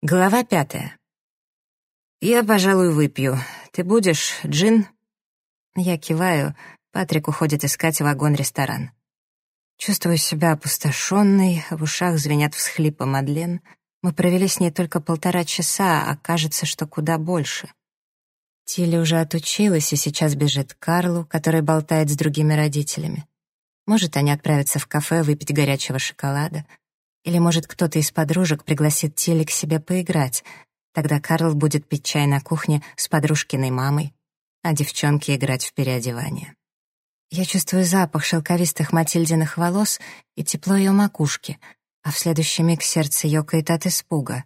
Глава пятая. «Я, пожалуй, выпью. Ты будешь, джин?» Я киваю. Патрик уходит искать вагон-ресторан. Чувствую себя опустошенной, в ушах звенят всхлипы Мадлен. Мы провели с ней только полтора часа, а кажется, что куда больше. Тилли уже отучилась и сейчас бежит к Карлу, который болтает с другими родителями. Может, они отправятся в кафе выпить горячего шоколада, или, может, кто-то из подружек пригласит Тилли к себе поиграть. Тогда Карл будет пить чай на кухне с подружкиной мамой, а девчонки играть в переодевание. Я чувствую запах шелковистых Матильдиных волос и тепло ее макушки, а в следующий миг сердце ёкает от испуга.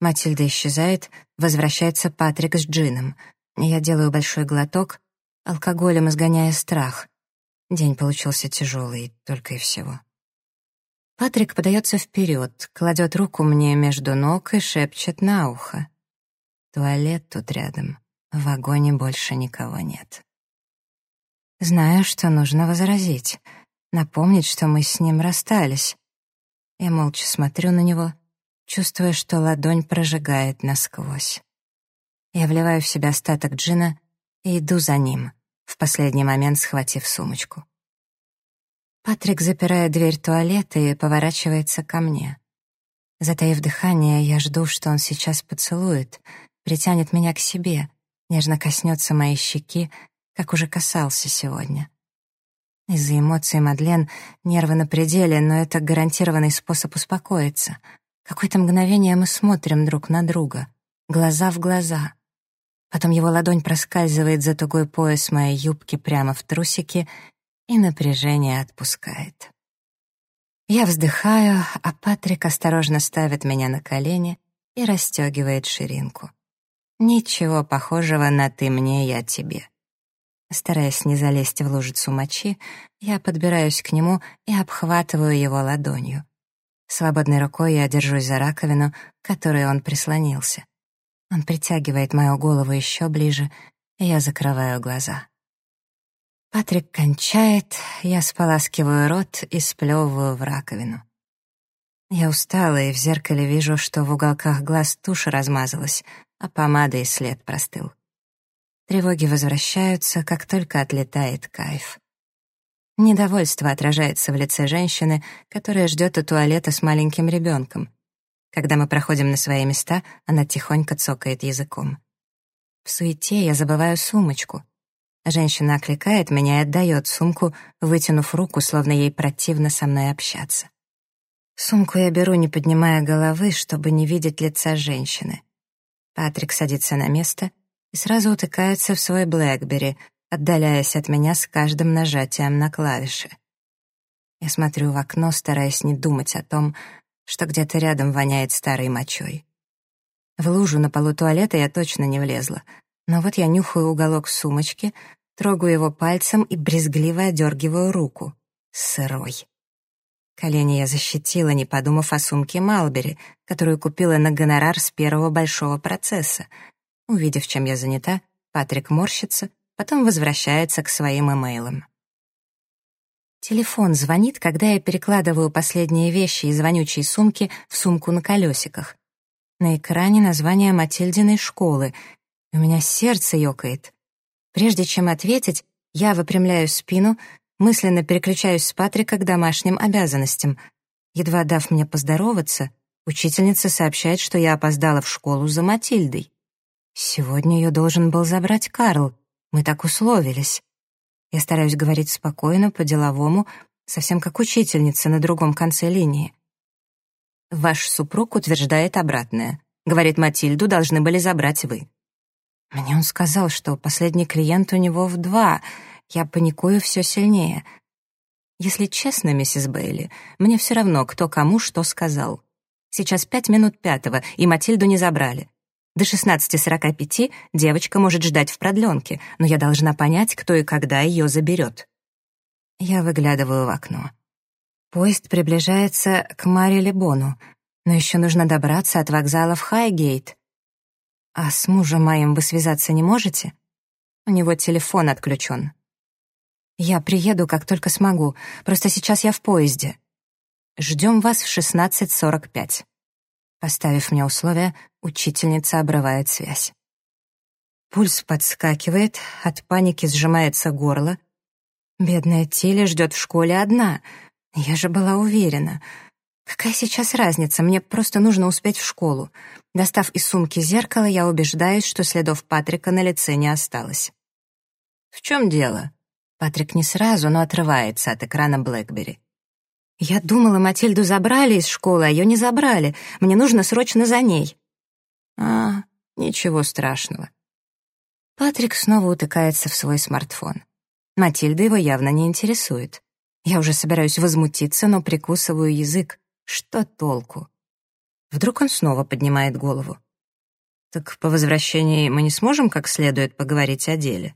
Матильда исчезает, возвращается Патрик с джином. Я делаю большой глоток, алкоголем изгоняя страх. День получился тяжелый, только и всего. Патрик подается вперед, кладет руку мне между ног и шепчет на ухо. Туалет тут рядом. В вагоне больше никого нет. Знаю, что нужно возразить, напомнить, что мы с ним расстались. Я молча смотрю на него, чувствуя, что ладонь прожигает насквозь. Я вливаю в себя остаток джина и иду за ним, в последний момент схватив сумочку. Патрик запирает дверь туалета и поворачивается ко мне. Затаив дыхание, я жду, что он сейчас поцелует, притянет меня к себе, нежно коснется моей щеки, как уже касался сегодня. Из-за эмоций Мадлен нервы на пределе, но это гарантированный способ успокоиться. Какое-то мгновение мы смотрим друг на друга, глаза в глаза. Потом его ладонь проскальзывает за тугой пояс моей юбки прямо в трусики, и напряжение отпускает. Я вздыхаю, а Патрик осторожно ставит меня на колени и расстегивает ширинку. Ничего похожего на «ты мне, я тебе». Стараясь не залезть в лужицу мочи, я подбираюсь к нему и обхватываю его ладонью. Свободной рукой я держусь за раковину, к которой он прислонился. Он притягивает мою голову еще ближе, и я закрываю глаза. Патрик кончает, я споласкиваю рот и сплевываю в раковину. Я устала и в зеркале вижу, что в уголках глаз тушь размазалась, а помада и след простыл. Тревоги возвращаются, как только отлетает кайф. Недовольство отражается в лице женщины, которая ждет у туалета с маленьким ребенком. Когда мы проходим на свои места, она тихонько цокает языком. В суете я забываю сумочку — Женщина окликает меня и отдает сумку, вытянув руку, словно ей противно со мной общаться. Сумку я беру, не поднимая головы, чтобы не видеть лица женщины. Патрик садится на место и сразу утыкается в свой Блэкбери, отдаляясь от меня с каждым нажатием на клавиши. Я смотрю в окно, стараясь не думать о том, что где-то рядом воняет старой мочой. В лужу на полу туалета я точно не влезла — но вот я нюхаю уголок сумочки, трогаю его пальцем и брезгливо одергиваю руку. Сырой. Колени я защитила, не подумав о сумке Малбери, которую купила на гонорар с первого большого процесса. Увидев, чем я занята, Патрик морщится, потом возвращается к своим имейлам. Телефон звонит, когда я перекладываю последние вещи из вонючей сумки в сумку на колесиках. На экране название Матильдиной школы, у меня сердце ёкает. Прежде чем ответить, я выпрямляю спину, мысленно переключаюсь с Патрика к домашним обязанностям. Едва дав мне поздороваться, учительница сообщает, что я опоздала в школу за Матильдой. Сегодня ее должен был забрать Карл. Мы так условились. Я стараюсь говорить спокойно, по-деловому, совсем как учительница на другом конце линии. Ваш супруг утверждает обратное. Говорит, Матильду должны были забрать вы. Мне он сказал, что последний клиент у него в два. Я паникую все сильнее. Если честно, миссис Бейли, мне все равно, кто кому что сказал. Сейчас пять минут пятого, и Матильду не забрали. До 16.45 девочка может ждать в продленке, но я должна понять, кто и когда ее заберет. Я выглядываю в окно. Поезд приближается к Мари Лебону, но еще нужно добраться от вокзала в Хайгейт. «А с мужем моим вы связаться не можете? У него телефон отключен». «Я приеду, как только смогу, просто сейчас я в поезде». «Ждем вас в 16.45». Поставив мне условия, учительница обрывает связь. Пульс подскакивает, от паники сжимается горло. Бедная Тиля ждет в школе одна. Я же была уверена. Какая сейчас разница, мне просто нужно успеть в школу. Достав из сумки зеркало, я убеждаюсь, что следов Патрика на лице не осталось. «В чем дело?» Патрик не сразу, но отрывается от экрана Блэкбери. «Я думала, Матильду забрали из школы, а ее не забрали. Мне нужно срочно за ней». «А, ничего страшного». Патрик снова утыкается в свой смартфон. Матильда его явно не интересует. Я уже собираюсь возмутиться, но прикусываю язык. Что толку? Вдруг он снова поднимает голову. «Так по возвращении мы не сможем как следует поговорить о деле?»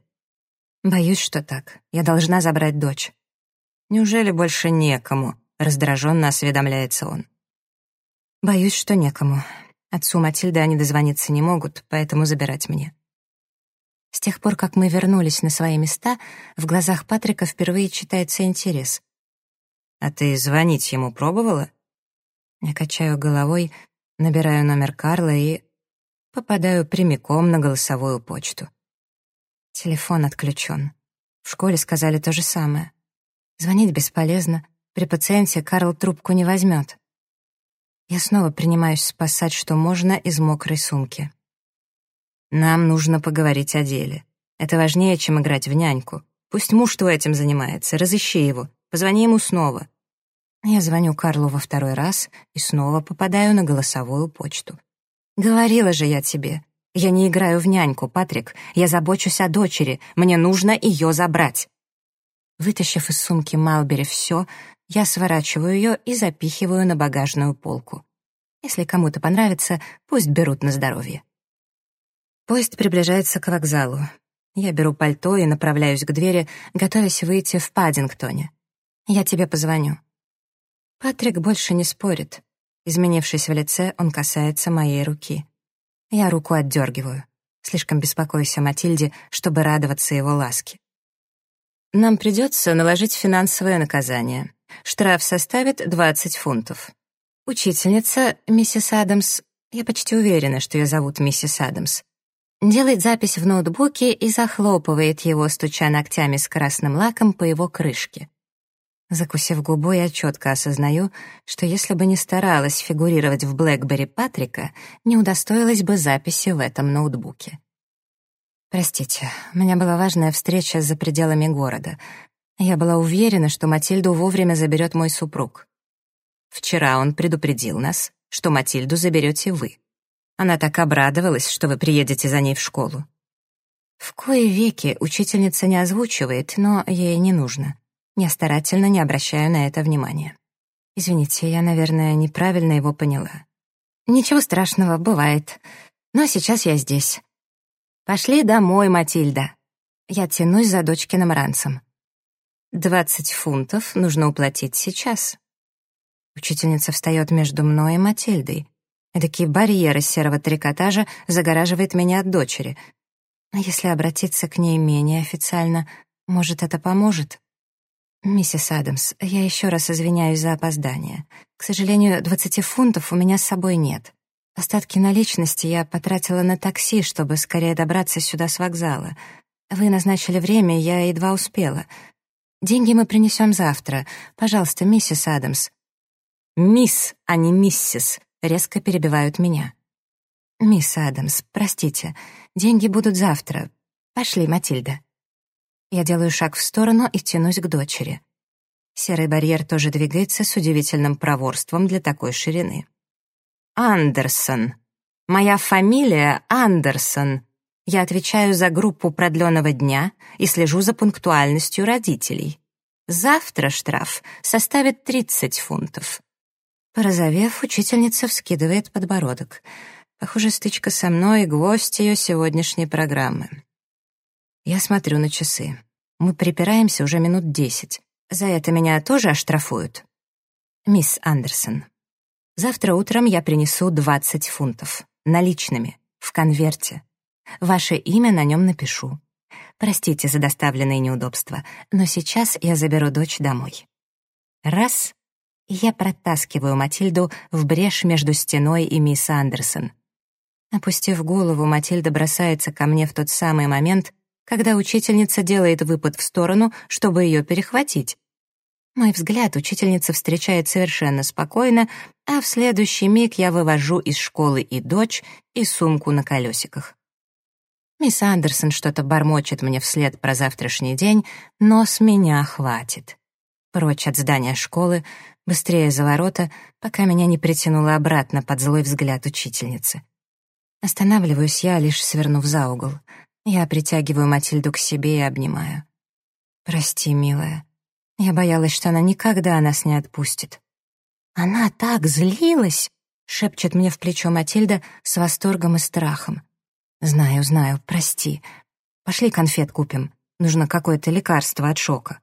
«Боюсь, что так. Я должна забрать дочь». «Неужели больше некому?» — раздраженно осведомляется он. «Боюсь, что некому. Отцу Матильды они дозвониться не могут, поэтому забирать мне». С тех пор, как мы вернулись на свои места, в глазах Патрика впервые читается интерес. «А ты звонить ему пробовала?» Я качаю головой, набираю номер Карла и попадаю прямиком на голосовую почту. Телефон отключен. В школе сказали то же самое. Звонить бесполезно, при пациенте Карл трубку не возьмет. Я снова принимаюсь спасать, что можно, из мокрой сумки. Нам нужно поговорить о деле. Это важнее, чем играть в няньку. Пусть муж твой этим занимается, разыщи его, позвони ему снова. Я звоню Карлу во второй раз и снова попадаю на голосовую почту. «Говорила же я тебе. Я не играю в няньку, Патрик. Я забочусь о дочери. Мне нужно ее забрать». Вытащив из сумки Малбери все, я сворачиваю ее и запихиваю на багажную полку. Если кому-то понравится, пусть берут на здоровье. Поезд приближается к вокзалу. Я беру пальто и направляюсь к двери, готовясь выйти в Паддингтоне. Я тебе позвоню. Патрик больше не спорит. Изменившись в лице, он касается моей руки. Я руку отдергиваю. Слишком беспокоюсь о Матильде, чтобы радоваться его ласке. Нам придется наложить финансовое наказание. Штраф составит 20 фунтов. Учительница, миссис Адамс, я почти уверена, что ее зовут миссис Адамс, делает запись в ноутбуке и захлопывает его, стуча ногтями с красным лаком по его крышке. Закусив губу, я четко осознаю, что если бы не старалась фигурировать в Блэкбери Патрика, не удостоилась бы записи в этом ноутбуке. Простите, у меня была важная встреча за пределами города. Я была уверена, что Матильду вовремя заберет мой супруг. Вчера он предупредил нас, что Матильду заберете вы. Она так обрадовалась, что вы приедете за ней в школу. В кои веки учительница не озвучивает, но ей не нужно. Я старательно не обращаю на это внимания. Извините, я, наверное, неправильно его поняла. Ничего страшного, бывает. Но сейчас я здесь. Пошли домой, Матильда. Я тянусь за дочкиным ранцем. Двадцать фунтов нужно уплатить сейчас. Учительница встает между мной и Матильдой. Эдакий барьер из серого трикотажа загораживает меня от дочери. А если обратиться к ней менее официально, может, это поможет? «Миссис Адамс, я еще раз извиняюсь за опоздание. К сожалению, двадцати фунтов у меня с собой нет. Остатки наличности я потратила на такси, чтобы скорее добраться сюда с вокзала. Вы назначили время, я едва успела. Деньги мы принесем завтра. Пожалуйста, миссис Адамс». «Мисс, а не миссис», — резко перебивают меня. «Мисс Адамс, простите, деньги будут завтра. Пошли, Матильда». Я делаю шаг в сторону и тянусь к дочери. Серый барьер тоже двигается с удивительным проворством для такой ширины. «Андерсон. Моя фамилия Андерсон. Я отвечаю за группу продленного дня и слежу за пунктуальностью родителей. Завтра штраф составит 30 фунтов». Порозовев, учительница вскидывает подбородок. Похоже, стычка со мной — гвоздь ее сегодняшней программы. Я смотрю на часы. Мы припираемся уже минут десять. За это меня тоже оштрафуют? Мисс Андерсон, завтра утром я принесу 20 фунтов. Наличными, в конверте. Ваше имя на нем напишу. Простите за доставленные неудобства, но сейчас я заберу дочь домой. Раз, я протаскиваю Матильду в брешь между стеной и мисс Андерсон. Опустив голову, Матильда бросается ко мне в тот самый момент, когда учительница делает выпад в сторону, чтобы ее перехватить. Мой взгляд учительница встречает совершенно спокойно, а в следующий миг я вывожу из школы и дочь, и сумку на колесиках. Мисс Андерсон что-то бормочет мне вслед про завтрашний день, но с меня хватит. Прочь от здания школы, быстрее за ворота, пока меня не притянуло обратно под злой взгляд учительницы. Останавливаюсь я, лишь свернув за угол. Я притягиваю Матильду к себе и обнимаю. «Прости, милая. Я боялась, что она никогда нас не отпустит». «Она так злилась!» — шепчет мне в плечо Матильда с восторгом и страхом. «Знаю, знаю, прости. Пошли конфет купим. Нужно какое-то лекарство от шока».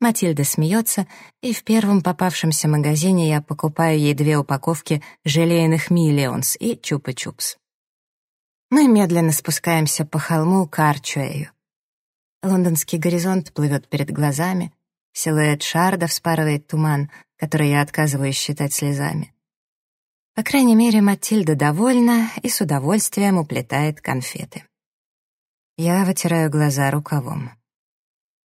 Матильда смеется, и в первом попавшемся магазине я покупаю ей две упаковки желейных миллионс и чупа-чупс. Мы медленно спускаемся по холму к Арчуэю. Лондонский горизонт плывет перед глазами, силуэт шарда вспарывает туман, который я отказываюсь считать слезами. По крайней мере, Матильда довольна и с удовольствием уплетает конфеты. Я вытираю глаза рукавом.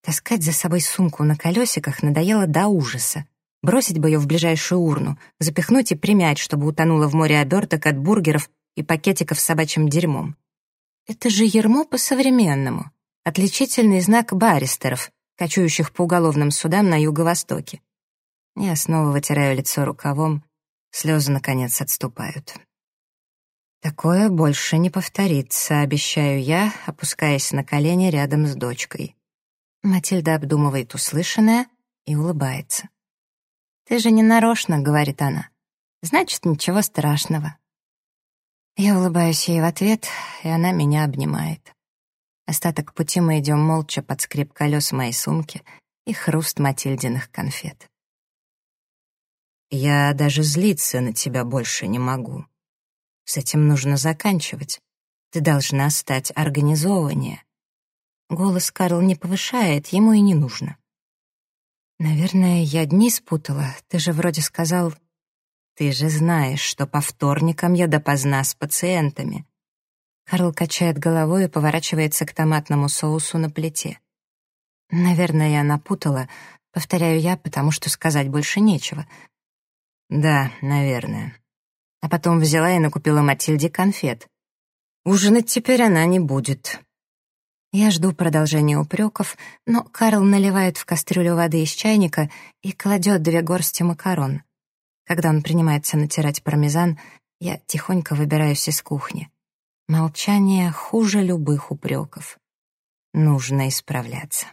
Таскать за собой сумку на колесиках надоело до ужаса. Бросить бы ее в ближайшую урну, запихнуть и примять, чтобы утонула в море оберток от бургеров и пакетиков с собачьим дерьмом. Это же ермо по-современному. Отличительный знак баристеров, кочующих по уголовным судам на юго-востоке. Я снова вытираю лицо рукавом, слезы, наконец, отступают. Такое больше не повторится, обещаю я, опускаясь на колени рядом с дочкой. Матильда обдумывает услышанное и улыбается. «Ты же не нарочно», — говорит она. «Значит, ничего страшного. Я улыбаюсь ей в ответ, и она меня обнимает. Остаток пути мы идем молча под скрип колес моей сумки и хруст Матильдиных конфет. Я даже злиться на тебя больше не могу. С этим нужно заканчивать. Ты должна стать организованнее. Голос Карл не повышает, ему и не нужно. Наверное, я дни спутала. Ты же вроде сказал, ты же знаешь, что по вторникам я допоздна с пациентами. Карл качает головой и поворачивается к томатному соусу на плите. Наверное, я напутала, повторяю я, потому что сказать больше нечего. Да, наверное. А потом взяла и накупила Матильде конфет. Ужинать теперь она не будет. Я жду продолжения упреков, но Карл наливает в кастрюлю воды из чайника и кладет две горсти макарон. Когда он принимается натирать пармезан, я тихонько выбираюсь из кухни. Молчание хуже любых упреков. Нужно исправляться.